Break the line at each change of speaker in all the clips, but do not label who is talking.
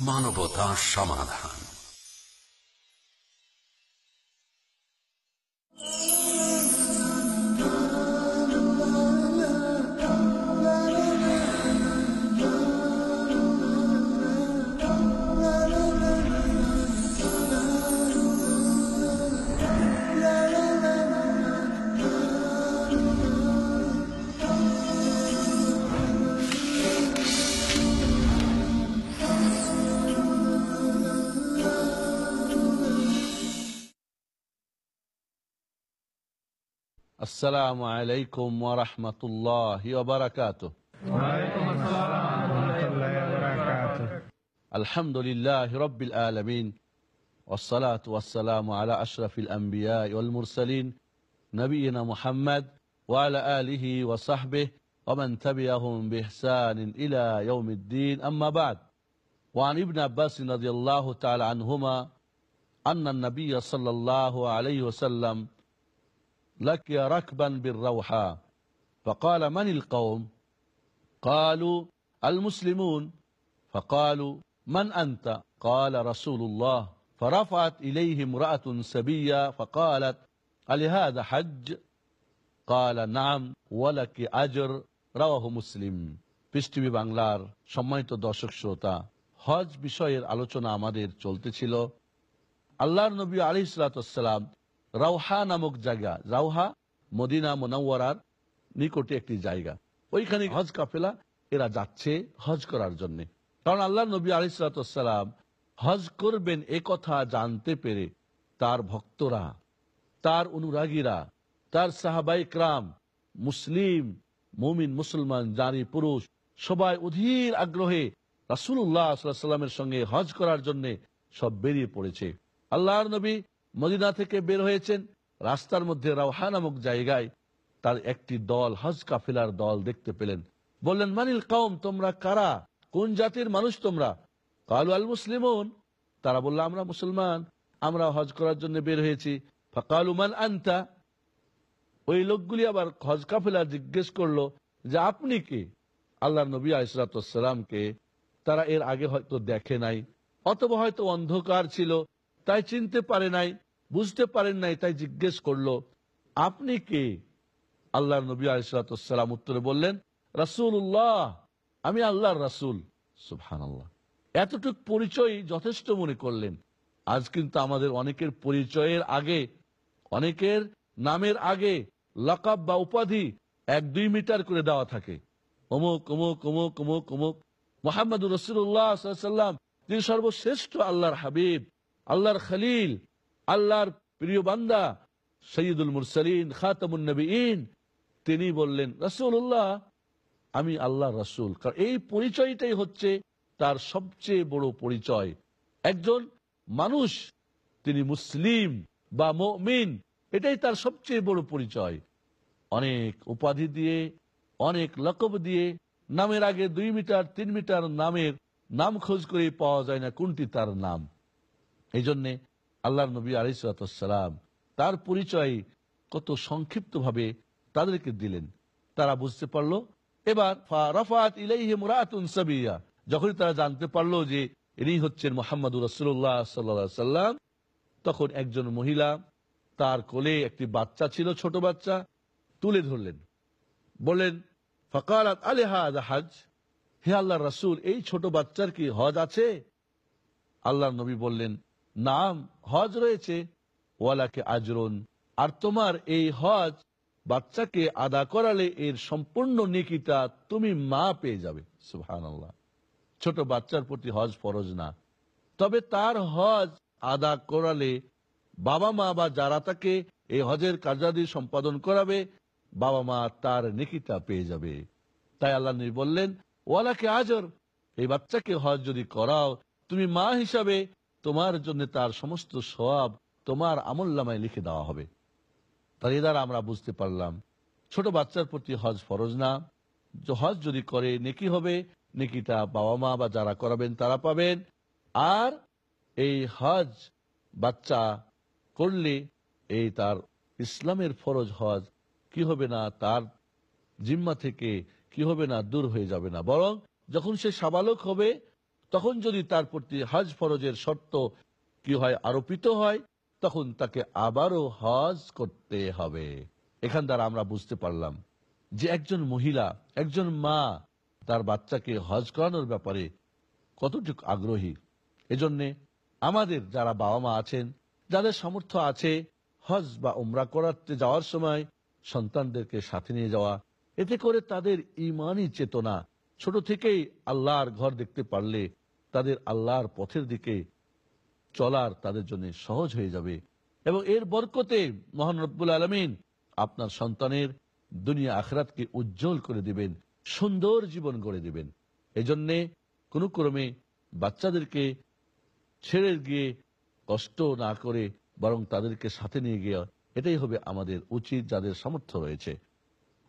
মানবতা সমাধান।
السلام عليكم ورحمة الله وبركاته. الحمد لله رب العالمين والصلاة والسلام على أشرف الأنبياء والمرسلين نبينا محمد وعلى آله وصحبه ومن تبعهم بإحسان إلى يوم الدين. أما بعد وعن ابن عباس رضي الله تعالى عنهما أن النبي صلى الله عليه وسلم لك ركبا بالروحة فقال من القوم قالوا المسلمون فقالوا من أنت قال رسول الله فرفعت إليه امرأة سبية فقالت ألهذا حج قال نعم ولك أجر رواه মুসলিম পৃষ্টিভি বাংলার সম্মানিত দর্শক শ্রোতা হজ বিষয়ের আলোচনা আমাদের চলতেছিল আল্লাহর নবী আলী সালাতাম রাউহা নামক জায়গা, রাউহা মদিনা মোনাওয়ারার নিকটে একটি জায়গা। ওইখানে হজ কাফেলা, এরা যাচ্ছে হজ করার জন্য। কারণ আল্লাহ নবী আলী সালাতাম হজ করবেন এ কথা জানতে পেরে তার ভক্তরা, তার অনুরাগীরা, তার সাহাবাই ক্রাম মুসলিম, মুমিন, মুসলমান জানি পুরুষ, সবাই অধীর আগ্রহে রাসুল্লাহ সাল্লামের সঙ্গে হজ করার জন্য সব বেরিয়ে পড়েছে। আল্লাহর নবী মদিনা থেকে বের হয়েছেন। রাস্তার মধ্যে রাওহা নামক জায়গায় তার একটি দল, হজ কাফিলার দল দেখতে পেলেন। বললেন, মানিল কম তোমরা কারা? কোন জাতির মানুষ তোমরা? কালু আল মুসলিমন। তারা বলল, আমরা মুসলমান। আমরা হজ করার জন্য বের হয়েছি। ফাকালু মান আনতা? ওই লোকগুলি আবার হজ কাফিলা জিজ্ঞেস করল, যে আপনি কি? আল্লাহ নবী আইসরাতামকে তারা এর আগে হয়তো দেখে নাই, অথবা হয়তো অন্ধকার ছিল। তাই চিনতে পারে নাই, বুঝতে পারেন নাই, তাই জিজ্ঞেস করল, আপনি কে? আল্লাহ নবী আলিসাল্লাম উত্তরে বললেন রাসুল্লাহ আমি আল্লাহর রাসুল। সুফহান আল্লাহ এতটুক পরিচয় যথেষ্ট মনে করলেন। আজ কিন্তু আমাদের অনেকের পরিচয়ের আগে, অনেকের নামের আগে লকাব বা উপাধি এক দুই মিটার করে দেওয়া থাকে। অমুক অমুক অমুক অমুক অমুক। মোহাম্মদ রসুল্লাহ সাল্লাম তিনি সর্বশ্রেষ্ঠ আল্লাহর হাবিব। আল্লাহর খালিল, আল্লাহর প্রিয় বান্দা সৈয়দুল মুরসালিন, খাতামুন নবীন। তিনি বললেন রসুল্লাহ আমি আল্লাহ রসুল। কারণ এই পরিচয়টাই হচ্ছে তার সবচেয়ে বড় পরিচয়। একজন মানুষ, তিনি মুসলিম বা মমিন, এটাই তার সবচেয়ে বড় পরিচয়। অনেক উপাধি দিয়ে, অনেক লকব দিয়ে, নামের আগে দুই মিটার, তিন মিটার নামের নাম খোঁজ করে পাওয়া যায় না কোনটি তার নাম। এই জন্যে আল্লাহ নবী আলিসালাম তার পরিচয় কত সংক্ষিপ্ত ভাবে তাদেরকে দিলেন। তারা বুঝতে পারল, এবার যখনই তারা জানতে পারল যে ইনি হচ্ছেন মোহাম্মদ রসুল্লাহ সাল্লাম তখন একজন মহিলা তার কোলে একটি বাচ্চা ছিল, ছোট বাচ্চা, তুলে ধরলেন। বললেন ফকারাত আলেহা হাজ হে আল্লাহ রসুল, এই ছোট বাচ্চার কি হজ আছে? আল্লাহ নবী বললেন নাম হজ রয়েছে। ওয়ালাকে আজরন। আর তোমার এই হজ বাচ্চাকে আদা করালে এর সম্পূর্ণ নিকিতা তুমি মা পেয়ে যাবে। সুহান ছোট বাচ্চার প্রতি হজ ফরজ না। তবে তার হজ আদা করালে বাবা মা বা যারা তাকে এই হজের কার্যাদি সম্পাদন করাবে, বাবা মা তার নিকিতা পেয়ে যাবে। তাই আল্লাহ বললেন, ওয়ালাকে আজর। এই বাচ্চাকে হজ যদি করাও, তুমি মা হিসাবে তোমার জন্য তার সমস্ত সব তোমার আমল্লামায় লিখে দেওয়া হবে। তার এ দ্বারা আমরা বুঝতে পারলাম, ছোট বাচ্চার প্রতি হজ ফরজ না। হজ যদি করে, নেকি হবে নেকিটা বাবা মা বা যারা করাবেন তারা পাবেন। আর এই হজ বাচ্চা করলে এই তার ইসলামের ফরজ হজ কি হবে না, তার জিম্মা থেকে কি হবে না, দূর হয়ে যাবে না। বরং যখন সে সাবালক হবে তখন যদি তার প্রতি হজ ফরজের শর্ত কি হয়, আরোপিত হয়, তখন তাকে আবারও হজ করতে হবে। এখান দ্বারা আমরা বুঝতে পারলাম যে একজন মহিলা, একজন মা তার বাচ্চাকে হজ করানোর ব্যাপারে কতটুকু আগ্রহী। এজন্যে আমাদের যারা বাবা মা আছেন, যাদের সামর্থ্য আছে হজ বা উমরা করাতে যাওয়ার সময় সন্তানদেরকে সাথে নিয়ে যাওয়া, এতে করে তাদের ইমানই চেতনা। ছোট থেকেই আল্লাহর ঘর দেখতে পারলে তাদের আল্লাহর পথের দিকে চলার তাদের জন্য সহজ হয়ে যাবে। এবং এর বরকতে মহান রব্বুল আলমিন আপনার সন্তানের দুনিয়া আখরাতকে উজ্জ্বল করে দিবেন, সুন্দর জীবন গড়ে দিবেন। এজন্যে কোনো ক্রমে বাচ্চাদেরকে ছেড়ে গিয়ে কষ্ট না করে বরং তাদেরকে সাথে নিয়ে গিয়ে এটাই হবে আমাদের উচিত যাদের সামর্থ্য রয়েছে।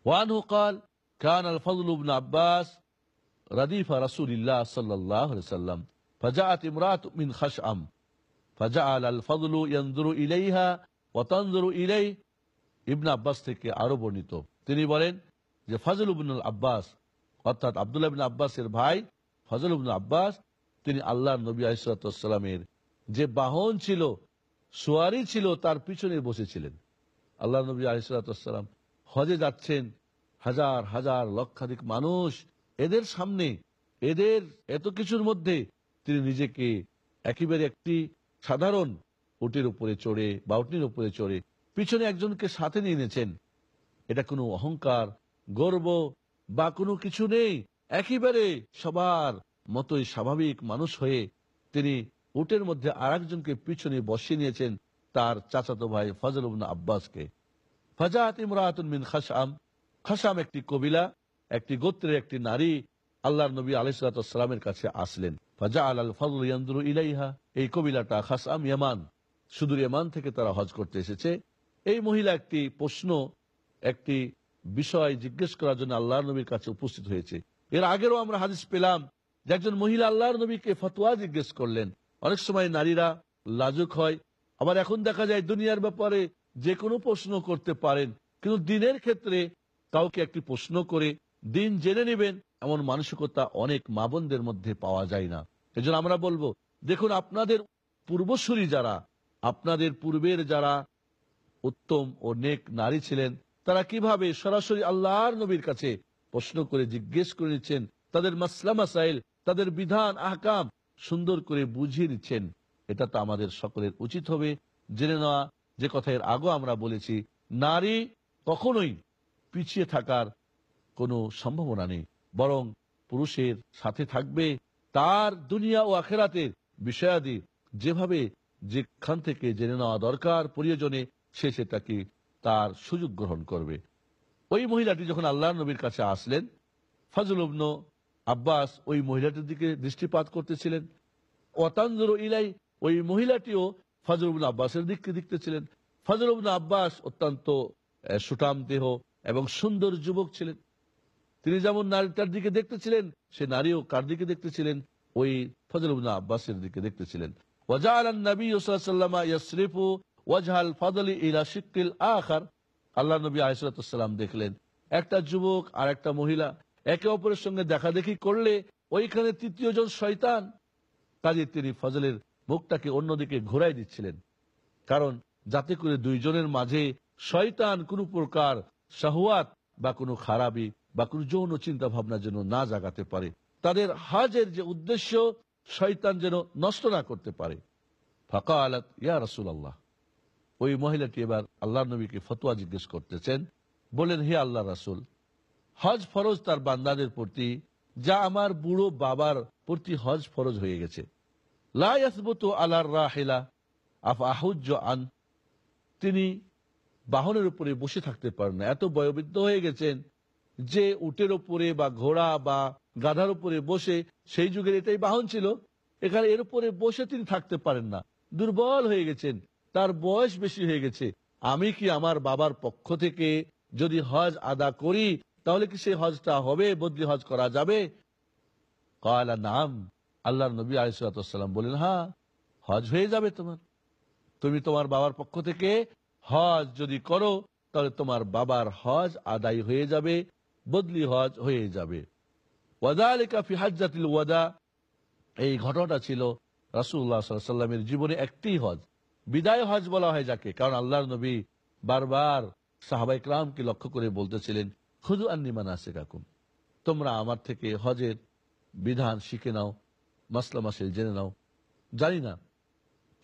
ওয়ান হুকাল খান আল ফজল আব্বাস রাদিফা রাসুলিল্লাহ সাল্লাহ সাল্লাম ফাজাআত ইমরাত মিন খাশআম, ফাজাআল আল ফজলু ইয়ানজুরু ইলাইহা ওয়া তানজুরু ইলাই ইবনে আব্বাস থেকে আরও বর্ণিত। তিনি বলেন যে, ফজল ইবনুল আব্বাস, অর্থাৎ আব্দুল্লাহ ইবনে আব্বাসের ভাই ফজল ইবনে আব্বাস, তিনি আল্লাহ নবী আলাইহিসসালামের যে বাহন ছিল, সোয়ারি ছিল, তার পিছনে বসেছিলেন। আল্লাহ নবী আলিসাল্লাম হজে যাচ্ছেন হাজার হাজার, লক্ষাধিক মানুষ এদের সামনে, এদের এত কিছুর মধ্যে তিনি নিজেকে একেবারে একটি সাধারণ উটের উপরে চড়ে বা উটনির উপরে চড়ে পিছনে একজনকে সাথে নিয়ে এনেছেন। এটা কোনো অহংকার, গর্ব বা কোনো কিছু নেই। একেবারে সবার মতোই স্বাভাবিক মানুষ হয়ে তিনি উটের মধ্যে আর পিছনে বসিয়ে নিয়েছেন তার চাচাতো ভাই ফজল আব্বাসকে। ফাজাত ইমরাতুন মিন খাসাম। খাসাম একটি কবিলা একটি গোত্রের একটি নারী আল্লাহর নবী আলাইসালামের কাছে আসলেন। ফাজা আল ফজল ইয়ান্দুরু ইলাইহা। এই কবিলাটা খাসাম ইয়ামান। সুদূর ইয়ামান থেকে তারা হজ করতে এসেছে। এই মহিলা একটি প্রশ্ন, একটি বিষয় জিজ্ঞেস করার জন্য আল্লাহর নবীর কাছে উপস্থিত হয়েছে। এর আগেরও আমরা হাদিস পেলাম যে একজন মহিলা আল্লাহর নবীকে ফতোয়া জিজ্ঞেস করলেন। অনেক সময় নারীরা লাজুক হয়। আবার এখন দেখা যায় দুনিয়ার ব্যাপারে যে কোনো প্রশ্ন করতে পারেন। কিন্তু দিনের ক্ষেত্রে কাউকে একটি প্রশ্ন করে দিন জেনে নেবেন, এমন মানসিকতা অনেক মা বোনদের মধ্যে পাওয়া যায় না। এজন্য আমরা বলব, দেখুন আপনাদের পূর্বসূরি যারা, আপনাদের পূর্বের যারা উত্তম ও নেক নারী ছিলেন, তারা কীভাবে সরাসরি আল্লাহর নবীর কাছে প্রশ্ন করে জিজ্ঞেস করে নিচ্ছেন, তাদের মাসলা মাসাইল, তাদের বিধান, আহকাম সুন্দর করে বুঝিয়ে নিচ্ছেন, এটা তো আমাদের সকলের উচিত হবে। জেনে নেওয়া যে কথা এর আমরা বলেছি, নারী কখনোই পিছিয়ে থাকার কোনো সম্ভাবনা নেই। বরং পুরুষের সাথে থাকবে তার দুনিয়া ও আখেরাতের বিষয়াদি। যেভাবে যেখান থেকে জেনে নেওয়া দরকার প্রয়োজনে সে সেটাকে তার সুযোগ গ্রহণ করবে। ওই মহিলাটি যখন আল্লাহ নবীর কাছে আসলেন, ফজল আব্বাস ওই মহিলাটির দিকে দৃষ্টিপাত করতেছিলেন। অতাঞ্জর ইলাই, ওই মহিলাটিও ফজল আব্বাসের দিককে দেখতেছিলেন। ফজল আব্বাস অত্যন্ত সুটাম দেহ এবং সুন্দর যুবক ছিলেন। তিনি যেমন নারীটার দিকে দেখতেছিলেন, সে নারীও কার দিকে দেখতেছিলেন? ওই ফজল আব্বাসের দিকে দেখতেছিলেন। অপরের সঙ্গে দেখা দেখি করলে ওইখানে শয়তান। তিনি ফজলের মুখটাকে অন্যদিকে ঘোরাই দিচ্ছিলেন। কারণ যাতে করে দুইজনের মাঝে শয়তান কোনো প্রকার শাহওয়াত বা কোনো খারাপি বা কোনো যৌন চিন্তা ভাবনা যেন না জাগাতে পারে, তাদের হাজের যে উদ্দেশ্য, শয়তান যেন নষ্ট না করতে পারে। ফাঁকা আলাত ইয়া রসুল আল্লাহ ওই মহিলাটি এবার আল্লাহ নবীকে ফতোয়া জিজ্ঞেস করতেছেন, বলেন, হে আল্লাহ রাসুল, হজ ফরজ তার বান্দাদের প্রতি, যা আমার বুড়ো বাবার প্রতি হজ ফরজ হয়ে গেছে। আন। তিনি বাহনের উপরে বসে থাকতে পারেন না। এত বয়োবৃদ্ধ হয়ে গেছেন যে উটের উপরে বা ঘোড়া বা গাধার উপরে বসে, সেই যুগের এটাই বাহন ছিল। এখানে এর উপরে বসে তিনি থাকতে পারেন না। দুর্বল হয়ে গেছেন। তার বয়স বেশি হয়ে গেছে। আমি কি আমার বাবার পক্ষ থেকে যদি হজ আদা করি, তাহলে কি সেই হজটা হবে? বদলি হজ করা যাবে? কয়লা নাম। আল্লাহ নবী আলিসাল্লাম বলেন হ্যাঁ হজ হয়ে যাবে তোমার। তুমি তোমার বাবার পক্ষ থেকে হজ যদি করো, তাহলে তোমার বাবার হজ আদায় হয়ে যাবে। বদলি হজ হয়ে যাবে। এই ঘটনাটা ছিল রাসুল্লাহ সাল্লামের জীবনে একটি হজ। বিদায় হজ বলা হয় যাকে, কারণ আল্লাহর নবী বারবার সাহাবাই ক্রামকে লক্ষ্য করে বলতেছিলেন, খুদু আন্নিমান আসে কাকুম তোমরা আমার থেকে হজের বিধান শিখে নাও, মাসলা মাসিল জেনে নাও। জানি না,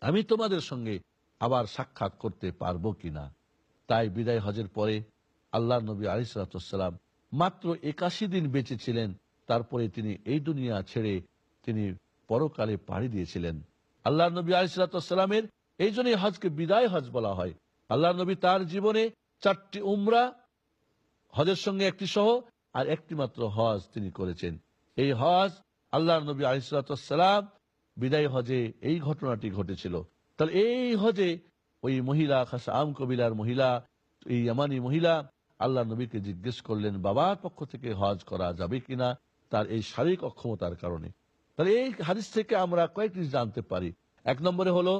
আমি তোমাদের সঙ্গে আবার সাক্ষাৎ করতে পারব কিনা। তাই বিদায় হজের পরে আল্লাহ নবী আলিসালাম মাত্র একাশি দিন বেঁচে ছিলেন, তারপরে তিনি এই দুনিয়া ছেড়ে তিনি পরকালে পাড়ি দিয়েছিলেন। আল্লাহ নবী আলিসালামের এই জন্যই হজকে বিদায় হজ বলা হয়। আল্লাহ নবী তার জীবনে চারটি উমরা, হজের সঙ্গে একটি সহ আর একটি মাত্র হজ তিনি করেছেন। এই হজ আল্লাহ নবী আলিসালাম বিদায় হজে এই ঘটনাটি ঘটেছিল। তাহলে এই হজে ওই মহিলা, খাসা আম কবিলার মহিলা, এই ইয়ামানি মহিলা আল্লাহ নবীকে জিজ্ঞেস করলেন, বাবার পক্ষ থেকে হজ করা যাবে কিনা? তার এই শারীরিক অক্ষমতার কারণে। তাহলে এই হাদিস থেকে আমরা কয়েকটি জানতে পারি। এক নম্বরে হলো,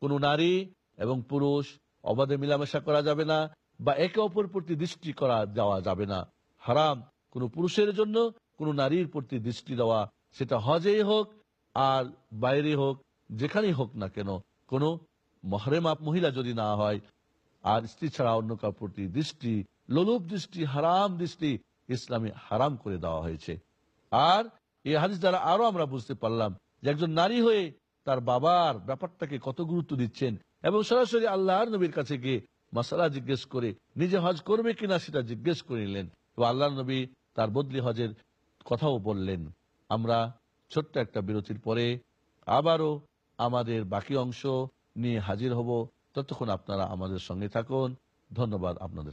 কোনো নারী এবং পুরুষ অবাধে মিলামেশা করা যাবে না বা একে অপর প্রতি দৃষ্টি করা যাওয়া যাবে না। হারাম। কোনো পুরুষের জন্য কোনো নারীর প্রতি দৃষ্টি দেওয়া, সেটা হজেই হোক আর বাইরে হোক, যেখানেই হোক না কেন। কোনো মহরেমা মহিলা যদি না হয়, আর স্ত্রী ছাড়া অন্য কার প্রতি দৃষ্টি লোলুপ দৃষ্টি, হারাম দৃষ্টি ইসলামে হারাম করে দেওয়া হয়েছে। আর এই হাদিস দ্বারা আরও আমরা বুঝতে পারলাম যে একজন নারী হয়ে তার বাবার ব্যাপারটাকে কত গুরুত্ব দিচ্ছেন এবং সরাসরি আল্লাহর নবীর কাছে গিয়ে মাসালা জিজ্ঞেস করে নিজে হজ করবে কিনা সেটা জিজ্ঞেস করে নিলেন এবং আল্লাহ নবী তার বদলি হজের কথাও বললেন। আমরা ছোট্ট একটা বিরতির পরে আবারও আমাদের বাকি অংশ নিয়ে হাজির হব। ততক্ষণ আপনারা আমাদের সঙ্গে থাকুন। ধন্যবাদ আপনাদের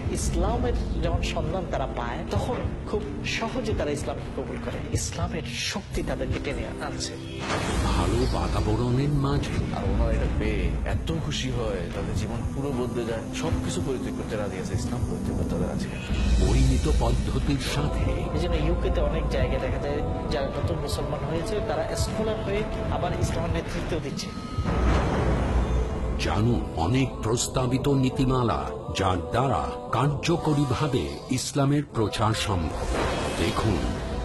ইসলামের যখন সন্ধান তারা পায় তখন খুব সহজে তারা ইসলামকে কবুল করে। ইসলামের শক্তি তাদেরকে টেনে আনছে।
ভালো বাতাবরণের মাঝে।
আর ওনারা এটা পেয়ে এত খুশি হয় তাদের জীবন পুরো বদলে যায়। সবকিছু পরিত্যাগ করতে রাজি আছে ইসলাম পরিত্যাগ করতে রাজি আছে।
পরিমিত পদ্ধতির সাথে।
এই জন্য ইউকেতে অনেক জায়গায় দেখা যায় যারা নতুন মুসলমান হয়েছে তারা স্কলার হয়ে আবার ইসলামের নেতৃত্ব দিচ্ছে।
জানুন অনেক প্রস্তাবিত নীতিমালা। যার দ্বারা কার্যকরীভাবে ইসলামের প্রচার সম্ভব। দেখুন,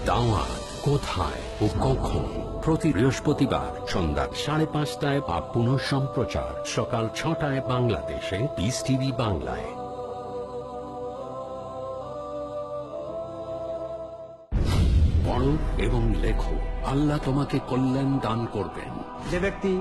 দাওয়া কোথায় ও কখন। প্রতি বৃহস্পতিবার সন্ধ্যা সাড়ে পাঁচটায় বা পুনঃ সম্প্রচার। সকাল ছটায় বাংলাদেশে পিস টিভি বাংলায়। এবং লেখো আল্লাহ তোমাকে কল্যাণ দান করবেন।
যে ব্যক্তি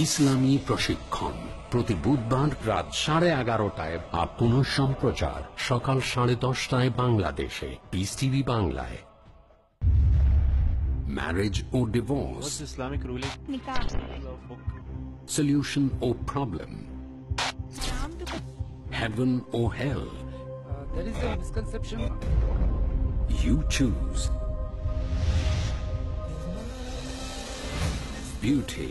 ইসলামী প্রশিক্ষণ। প্রতি বুধবার রাত সাড়ে এগারোটায় বা পুনঃ সম্প্রচার সকাল সাড়ে দশটায় বাংলাদেশে। পিস টিভি বাংলায়। Marriage O divorce
Islamic ruling.
Solution or problem, heaven or hell.
there is a misconception.
You choose. Beauty,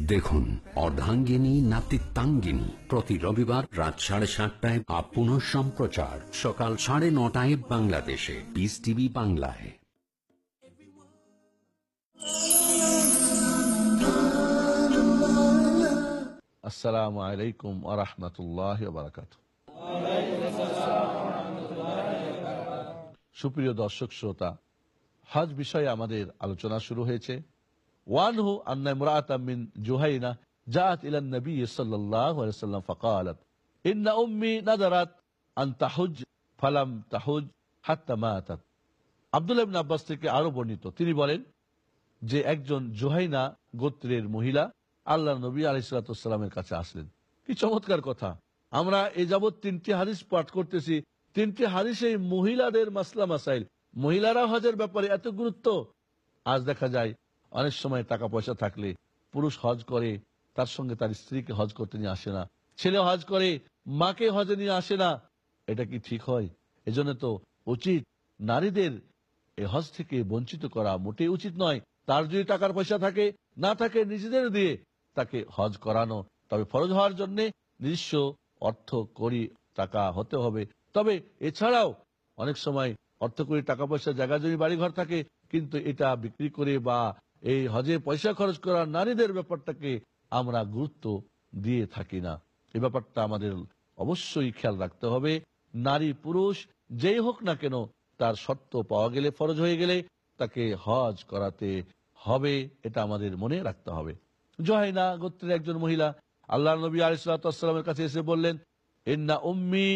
দেখুন, অর্ধাঙ্গিনী, নাতিত্বাঙ্গিনী। প্রতি রবিবার রাত সাড়ে সাতটায় বা পুনঃ সম্প্রচার। সকাল সাড়ে নটায় বাংলাদেশে। পিস টিভি বাংলায়।
আসসালামু আলাইকুম আরহামতুল্লাহ সুপ্রিয় দর্শক, শ্রোতা, হজ বিষয়ে আমাদের আলোচনা শুরু হয়েছে। ওয়ানহু আবদুল্লাহ ইবনে আব্বাস থেকে আরও বর্ণিত, তিনি বলেন যে একজন জোহাইনা গোত্রের মহিলা আল্লাহ নবী আলিসাল্লামের কাছে আসলেন। কি চমৎকার কথা। আমরা এ যাবৎ তিনটি হাদিস পাঠ করতেছি। তিনটি হাদিসে মহিলাদের মাসলা মাসাইল মহিলারা হজের ব্যাপারে এত গুরুত্ব। আজ দেখা যায় অনেক সময় টাকা পয়সা থাকলে পুরুষ হজ করে, তার সঙ্গে তার স্ত্রীকে হজ করতে নিয়ে আসে না। ছেলে হজ করে, মাকে হজে নিয়ে আসে না। এটা কি ঠিক হয়? এজন্য তো উচিত নারীদের এই হজ থেকে বঞ্চিত করা মোটেই উচিত নয়। তার যদি টাকার পয়সা থাকে, না থাকে নিজেদের দিয়ে তাকে হজ করানো। তবে ফরজ হওয়ার জন্য নিজস্ব অর্থ করি টাকা হতে হবে। তবে এছাড়াও অনেক সময় অর্থ করি টাকা পয়সা জায়গা জমি বাড়িঘর থাকে, কিন্তু এটা বিক্রি করে বা এই হজে পয়সা খরচ করা নারীদের ব্যাপারটাকে আমরা গুরুত্ব দিয়ে থাকি না। এই ব্যাপারটা আমাদের অবশ্যই খেয়াল রাখতে হবে। নারী পুরুষ যেই হোক না কেন, তার শর্ত পাওয়া গেলে, ফরজ হয়ে গেলে তাকে হজ করাতে হবে, এটা আমাদের মনে রাখতে হবে। জহাইনা গোত্রের একজন মহিলা আল্লাহ নবী আলিসাল্লামের কাছে এসে বললেন এন্না উম্মি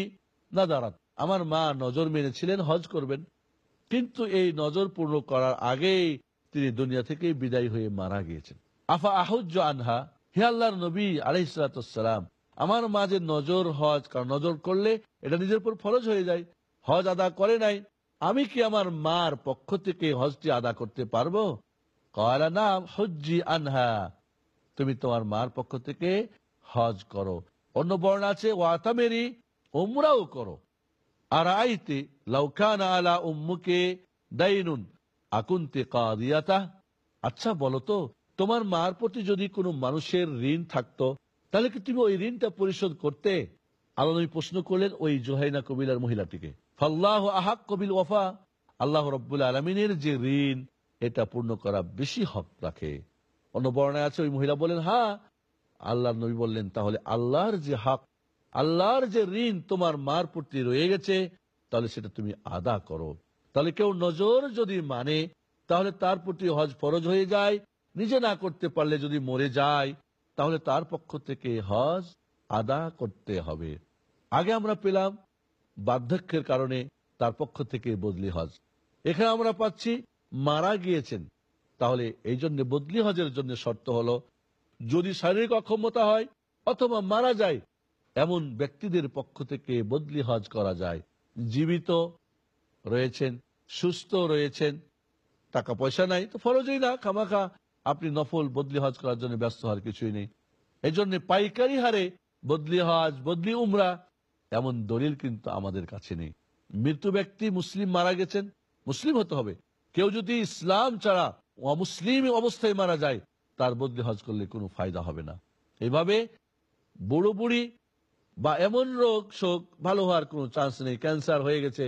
না দাঁড়াত আমার মা নজর মেনেছিলেন হজ করবেন। কিন্তু এই নজর পূর্ণ করার আগেই তিনি দুনিয়া থেকে বিদায় হয়ে মারা গিয়েছেন। আফা আহুজ্জ আনহা, হে আল্লাহর নবী আলহিসাম আমার মা যে নজর হজ, কারণ নজর করলে এটা নিজের উপর ফরজ হয়ে যায়। হজ আদা করে নাই, আমি কি আমার মার পক্ষ থেকে হজটি আদা করতে পারব? হজ্জি আনহা, তুমি তোমার মার পক্ষ থেকে হজ করো। অন্য বর্ণ আছে ওয়াতামেরি ওমরাও করো। আর আইতে লৌকান আলা উম্মুকে দাইনুন আকুন্তে কাদিয়াতা। আচ্ছা বলো তো তোমার মার প্রতি যদি কোনো মানুষের ঋণ থাকতো, তাহলে কি তুমি ওই ঋণটা পরিশোধ করতে? আল্লাহ প্রশ্ন করলেন ওই জোহাইনা কবিলার মহিলাটিকে। ফাল্লাহ আহাক কবিল ওয়াফা। আল্লাহ রব্বুল আলমিনের যে ঋণ, এটা পূর্ণ করা বেশি হক রাখে। অন্য আছে, ওই মহিলা বলেন হ্যাঁ আল্লাহ নবী বললেন, তাহলে আল্লাহর যে হক, আল্লাহর যে ঋণ তোমার মার প্রতি রয়ে গেছে, তাহলে সেটা তুমি আদা করো। তাহলে কেউ নজর যদি মানে তাহলে তার প্রতি হজ ফরজ হয়ে যায়। নিজে না করতে পারলে যদি মরে যায়, তাহলে তার পক্ষ থেকে হজ আদা করতে হবে। আগে আমরা পেলাম বার্ধক্যের কারণে তার পক্ষ থেকে বদলি হজ। এখানে আমরা পাচ্ছি মারা গিয়েছেন। তাহলে এই জন্য বদলি হজের জন্য শর্ত হলো, যদি শারীরিক অক্ষমতা হয় অথবা মারা যায়, এমন ব্যক্তিদের পক্ষ থেকে বদলি হজ করা যায়। জীবিত রয়েছেন, সুস্থ রয়েছেন টাকা পয়সা নাই, তো ফরজই না, খামাখা। আপনি নফল বদলি হজ করার জন্য ব্যস্ত হওয়ার কিছুই নেই। এই জন্য পাইকারি হারে বদলি হজ, বদলি উমরা, এমন দলিল কিন্তু আমাদের কাছে নেই। মৃত্যু ব্যক্তি মুসলিম মারা গেছেন, মুসলিম হতে হবে। কেউ যদি ইসলাম ছাড়া অমুসলিম অবস্থায় মারা যায়, তার বদলি হজ করলে কোনো ফায়দা হবে না। এইভাবে বুড়ো বুড়ি বা এমন রোগ শোক ভালো হওয়ার কোনো চান্স নেই, ক্যান্সার হয়ে গেছে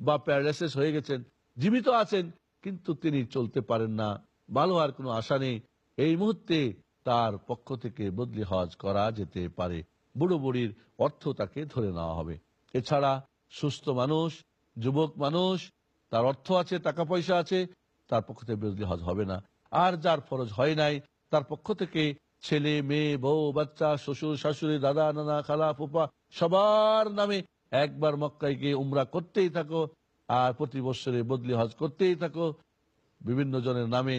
বা প্যারালাইসিস হয়ে গেছেন, জীবিত আছেন, কিন্তু তিনি চলতে পারেন না। ভালো হওয়ার কোনো আশা নেই। এই মুহূর্তে তার পক্ষ থেকে বদলি হজ করা যেতে পারে। বুড়ো বুড়ির অর্থ তাকে ধরে নেওয়া হবে। এছাড়া সুস্থ মানুষ, যুবক মানুষ, তার অর্থ আছে, টাকা পয়সা আছে, তার পক্ষ থেকে বদলি হজ হবে না। আর যার ফরজ হয় নাই, তার পক্ষ থেকে ছেলে, মেয়ে, বউ, বাচ্চা, শ্বশুর, শাশুড়ি, দাদা, নানা, খালা ফুপা সবার নামে একবার মক্কায় গিয়ে উমরা করতেই থাকো, আর প্রতি বছরে বদলি হজ করতেই থাকো। বিভিন্ন জনের নামে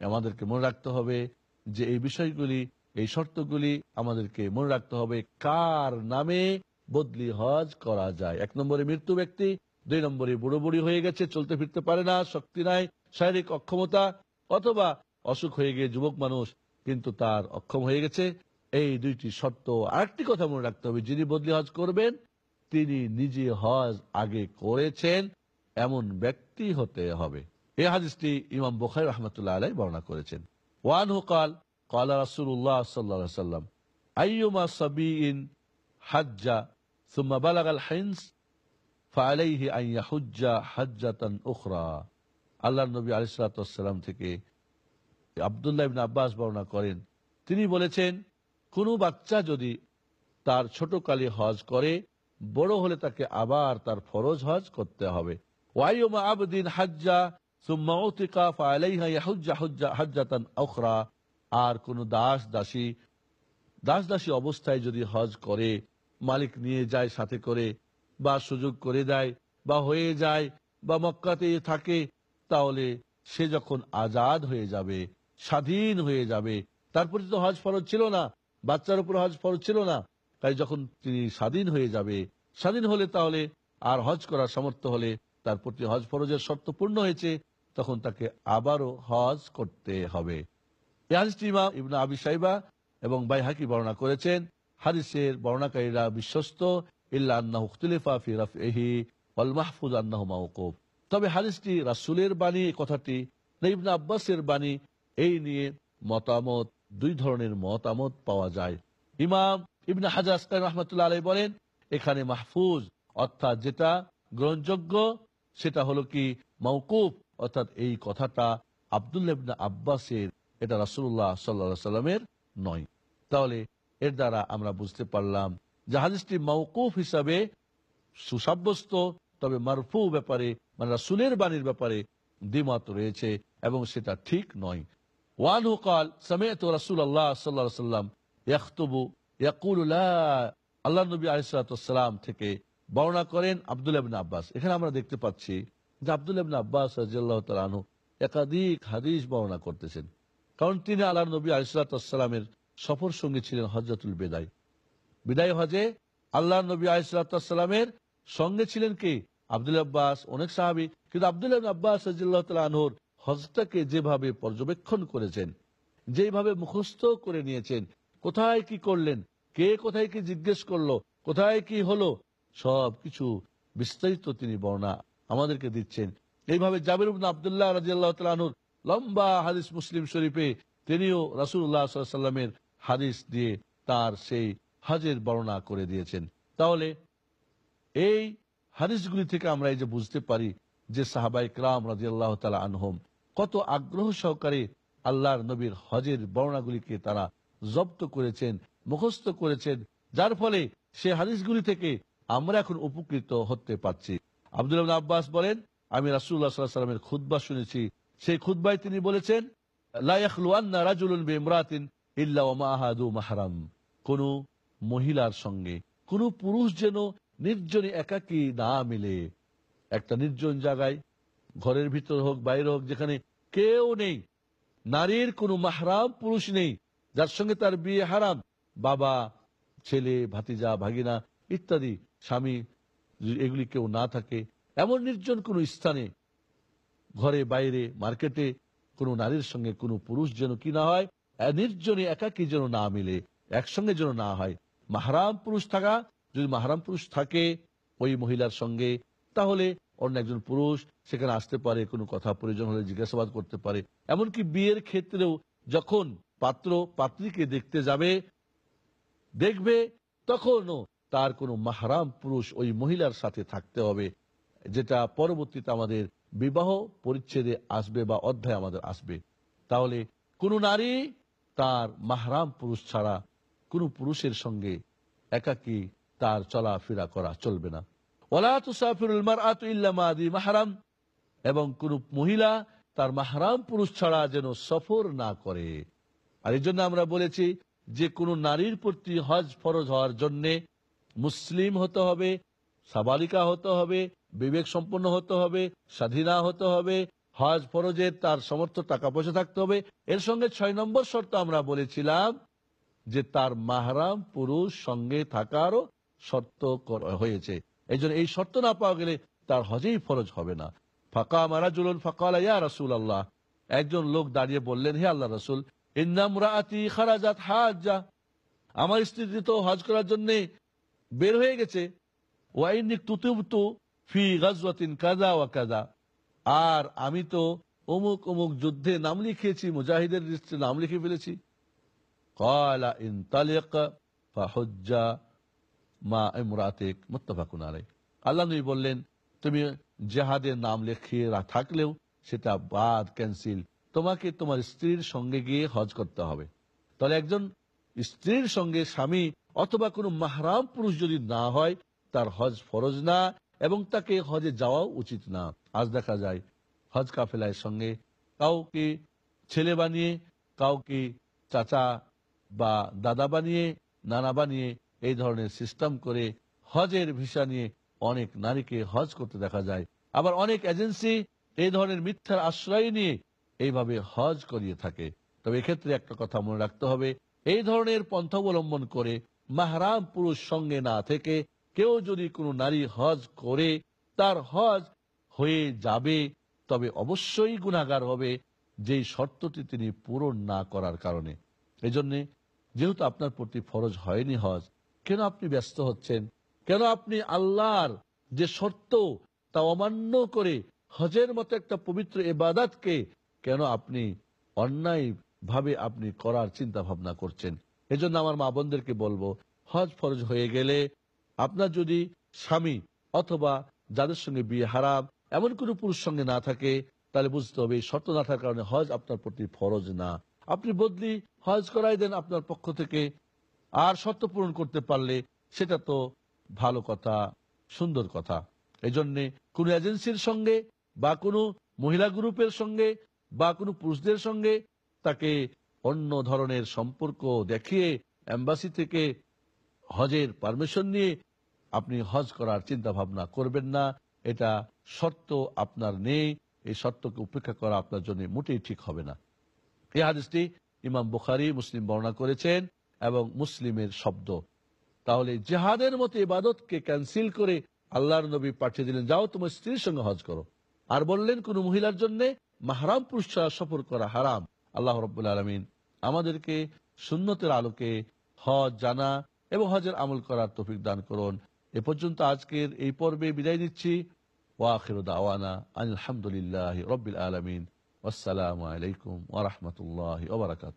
আমাদেরকে মনে রাখতে হবে যে এই বিষয়গুলি, এই শর্তগুলি আমাদেরকে মনে রাখতে হবে কার নামে বদলি হজ করা যায়। এক নম্বরে মৃত্যু ব্যক্তি, দুই নম্বরে বুড়ো বুড়ি হয়ে গেছে, চলতে ফিরতে পারে না, শক্তি নাই, শারীরিক অক্ষমতা, অথবা অসুখ হয়ে গিয়ে যুবক মানুষ কিন্তু তার অক্ষম হয়ে গেছে। এই দুইটি শর্ত আরেকটি কথা মনে রাখতে হবে, যিনি বদলি হজ করবেন তিনি নিজে হজ আগে করেছেন, এমন ব্যক্তি হতে হবে। এই হাদিসটি ইমাম বুখারি রহমতুল্লাহ আলাই বর্ণনা করেছেন। ওয়ান কাল, কালা রাসুল্লাহ সাল্লা সাল্লাম আইয়ুমা হাজ্জা, সুম্মা বালাগাল ফালাইহি আইয়া হুজ্জা হাজ্জাতান উখরা। আল্লাহ নবী আলিসাল্লাম থেকে আবদুল্লাহ ইবিন আব্বাস বর্ণনা করেন। তিনি বলেছেন, কোনো বাচ্চা যদি তার ছোটকালে হজ করে বড় হলে তাকে আবার তার ফরজ হজ করতে হবে। হাজ্জা আর কোন দাস দাসী দাস দাসী অবস্থায় যদি হজ করে, মালিক নিয়ে যায় সাথে করে, বা সুযোগ করে দেয়, বা হয়ে যায়, বা মক্কাতে থাকে, তাহলে সে যখন আজাদ হয়ে যাবে, স্বাধীন হয়ে যাবে তারপরে তো হজ ফরজ ছিল না, বাচ্চার উপর হজ ফরজ ছিল না তাই যখন তিনি স্বাধীন হয়ে যাবে, স্বাধীন হলে তাহলে আর হজ করার সামর্থ্য হলে তার প্রতি হজ ফরজের শর্ত পূর্ণ হয়েছে, তখন তাকে আবারও হজ করতে হবে। আবি সাইবা এবং বাইহাকি বর্ণনা করেছেন। হাদিসের বর্ণাকারীরা বিশ্বস্ত তবে হারিসটি রাসূলের বাণী কথাটি ইবনে আব্বাসের বাণী, এই নিয়ে মতামত, দুই ধরনের মতামত পাওয়া যায়। ইমাম ইবনে হাজার আসকান রহমতুল্লাহ আলাই বলেন, এখানে মাহফুজ, অর্থাৎ যেটা গ্রহণযোগ্য, সেটা হলো কি মৌকুফ অর্থাৎ এই কথাটা আবদুল্লাহ আব্বাসের, এটা রাসূলুল্লাহ সাল্লাল্লাহু সাল্লামের নয়। তাহলে এর দ্বারা আমরা বুঝতে পারলাম হাদিসটি মৌকুফ হিসাবে সুসাব্যস্ত, তবে মারফু ব্যাপারে মানে রাসূলের বাণীর ব্যাপারে দ্বিমত রয়েছে এবং সেটা ঠিক নয়। ওয়ানহু কাল, সামিআতু রাসূলুল্লাহ সাল্লাল্লাহু আলাইহি সাল্লাম আল্লাহ নবী আলাইহিসসালাম থেকে বর্ণনা করেন আব্দুল্লাহ ইবনে আব্বাস। এখানে আমরা দেখতে পাচ্ছি যে আব্দুল্লাহ ইবনে আব্বাস রাদিয়াল্লাহু তাআলা একাধিক হাদিস বর্ণনা করতেছেন। কারণ তিনি আল্লাহ নবী আলাইহিসসালামের সফর সঙ্গী ছিলেন হজরতুল বেদায়। বিদায় হজে আল্লাহ নবী আলাইসালামের সঙ্গে ছিলেন কি? আব্দুল আব্বাস, অনেক সাহাবি। কিন্তু আব্দুল্লাহ আব্বাস রাজিল্লাহ আনহর হজটাকে যেভাবে পর্যবেক্ষণ করেছেন যেভাবে মুখস্থ করে নিয়েছেন কোথায় কি করলেন? কে কোথায় কি জিজ্ঞেস করল? কোথায় কি হলো? সব কিছু বিস্তারিত তিনি বর্ণনা আমাদেরকে দিচ্ছেন। এইভাবে জাবির আবদুল্লাহ রাজিয়াল্লাহ তালানুর লম্বা হাদিস মুসলিম শরীফে তিনিও রাসুল্লাহ সাল্লামের হাদিস দিয়ে তার সেই হজের বর্ণনা করে দিয়েছেন। তাহলে এই হাদিসগুলি থেকে আমরা এই যে বুঝতে পারি যে সাহাবাই ক্রাম রাজি আল্লাহ তালা আনহম কত আগ্রহ সহকারে আল্লাহর নবীর হজের বর্ণাগুলিকে তারা জব্দ করেছেন, মুখস্থ করেছেন। যার ফলে সে হাদিসগুলি থেকে আমরা এখন উপকৃত হতে পারছি। আব্দুল আব্বাস বলেন, আমি রাসুল্লাহ সাল্লাহ সাল্লামের খুদ্া শুনেছি। সেই খুদ্বায় তিনি বলেছেন কোন মহিলার সঙ্গে কোন পুরুষ যেন নির্জনে একাকী না মিলে। একটা নির্জন জায়গায়, ঘরের ভিতর হোক, বাইরে হোক, যেখানে কেউ নেই, নারীর কোনো মাহরাম পুরুষ নেই যার সঙ্গে তার বিয়ে হারাম, বাবা, ছেলে, ভাতিজা, ভাগিনা ইত্যাদি, স্বামী, এগুলি কেউ না থাকে, এমন নির্জন কোনো স্থানে, ঘরে, বাইরে, মার্কেটে কোনো নারীর সঙ্গে কোনো পুরুষ যেন কি না হয়, নির্জনে একাকি যেন না মিলে, একসঙ্গে যেন না হয়। মাহারাম পুরুষ থাকা, যদি মাহারাম পুরুষ থাকে ওই মহিলার সঙ্গে, তাহলে অন্য একজন পুরুষ সেখানে আসতে পারে, কোনো কথা প্রয়োজন হলে জিজ্ঞাসাবাদ করতে পারে। এমনকি বিয়ের ক্ষেত্রেও যখন পাত্র পাত্রীকে দেখতে যাবে, দেখবে তখনও তার কোনো মাহারাম পুরুষ ওই মহিলার সাথে থাকতে হবে, যেটা পরবর্তীতে আমাদের বিবাহ পরিচ্ছেদে আসবে বা অধ্যায় আমাদের আসবে। তাহলে কোন নারী তার মাহরাম পুরুষ ছাড়া কোন পুরুষের সঙ্গে একাকি তার চলাফেরা করা চলবে না। মাহরাম, এবং কোন মহিলা তার মাহরাম পুরুষ ছাড়া যেন সফর না করে। আর এই জন্য আমরা বলেছি যে কোন নারীর প্রতি হজ ফরজ হওয়ার জন্যে মুসলিম হতে হবে, সাবালিকা হতে হবে বিবেক সম্পন্ন হতে হবে, স্বাধীনা হতে হবে, হজ ফরজে তার সমর্থ টাকা পয়সা থাকতে হবে। এর সঙ্গে ছয় নম্বর শর্ত আমরা বলেছিলাম যে তার মাহরাম পুরুষ সঙ্গে থাকারও শর্ত হয়েছে। এই এই শর্ত না পাওয়া গেলে তার হজেই ফরজ হবে না। ফাঁকা মারা জুলুন ফাঁকা ইয়া রাসুল আল্লাহ একজন লোক দাঁড়িয়ে বললেন, হে আল্লাহ রসুল আমার স্ত্রী তো হজ করার জন্য বের হয়ে গেছে ওয়াইনিক ফি কাজা ওয়া কাজা আর আমি তো অমুক অমুক যুদ্ধে নাম লিখিয়েছি, মুজাহিদের নাম লিখে ফেলেছি। কলা মা আল্লাহ বললেন, তুমি জেহাদের নাম লিখিয়ে থাকলেও সেটা বাদ, ক্যান্সেল তোমাকে তোমার স্ত্রীর সঙ্গে গিয়ে হজ করতে হবে। তাহলে একজন স্ত্রীর সঙ্গে স্বামী অথবা কোনো মাহরাম পুরুষ যদি না হয়, তার হজ ফরজ না এবং তাকে হজে যাওয়াও উচিত না। আজ দেখা যায়, হজ কাফেলার সঙ্গে কাউকে ছেলে বানিয়ে, কাউকে চাচা বা দাদা বানিয়ে, নানা বানিয়ে এই ধরনের সিস্টেম করে হজের ভিসা নিয়ে অনেক নারীকে হজ করতে দেখা যায়। আবার অনেক এজেন্সি এই ধরনের মিথ্যার আশ্রয় নিয়ে এইভাবে হজ করিয়ে থাকে। তবে এক্ষেত্রে একটা কথা মনে রাখতে হবে, এই ধরনের পন্থা অবলম্বন করে মাহরাম পুরুষ সঙ্গে না থেকে কেউ যদি কোনো নারী হজ করে, তার হজ হয়ে যাবে, তবে অবশ্যই গুণাগার হবে যেই শর্তটি তিনি পূরণ না করার কারণে। এই জন্যে যেহেতু আপনার প্রতি ফরজ হয়নি হজ, কেন আপনি ব্যস্ত হচ্ছেন? কেন আপনি আল্লাহর যে শর্ত তা অমান্য করে হজের মতো একটা পবিত্র এবাদাতকে কেন আপনি অন্যায় ভাবে আপনি করার চিন্তা ভাবনা করছেন? এজন্য আমার মা বোনদেরকে বলব, হজ ফরজ হয়ে গেলে আপনার যদি স্বামী অথবা যাদের সঙ্গে বিয়ে হারাম, এমন কোনো পুরুষ সঙ্গে না থাকে, তাহলে বুঝতে হবে শর্ত না থাকার কারণে হজ আপনার প্রতি ফরজ না। আপনি বদলি হজ করাই দেন আপনার পক্ষ থেকে। আর শর্ত পূরণ করতে পারলে সেটা তো ভালো কথা, সুন্দর কথা। এই জন্যে কোনো এজেন্সির সঙ্গে বা কোনো মহিলা গ্রুপের সঙ্গে বা কোনো পুরুষদের সঙ্গে, তাকে অন্য ধরনের সম্পর্ক দেখিয়ে এম্বাসি থেকে হজের পারমিশন নিয়ে আপনি হজ করার চিন্তা ভাবনা করবেন না। এটা শর্ত আপনার নেই। এই শর্তকে উপেক্ষা করা আপনার জন্য মোটেই ঠিক হবে না। এই হাদিসটি ইমাম বুখারি, মুসলিম বর্ণনা করেছেন এবং মুসলিমের শব্দ। তাহলে জেহাদের মতো ইবাদতকে ক্যান্সেল করে আল্লাহর নবী পাঠিয়ে দিলেন, যাও তোমার স্ত্রীর সঙ্গে হজ করো। আর বললেন কোন মহিলার জন্য মাহারাম পুরুষ সফর করা হারাম। আল্লাহ রব্বুল আলমিন আমাদেরকে সুন্নতের আলোকে হজ, জানা এবং হজের আমল করার তফিক দান করুন। এ পর্যন্ত আজকের এই পর্বে বিদায় নিচ্ছি। ওয়াখির দাওয়ানা আলহামদুলিল্লাহ রবিল আলমিন। আসসালামু আলাইকুম ওরহমতুল্লাহ ওবরাকাত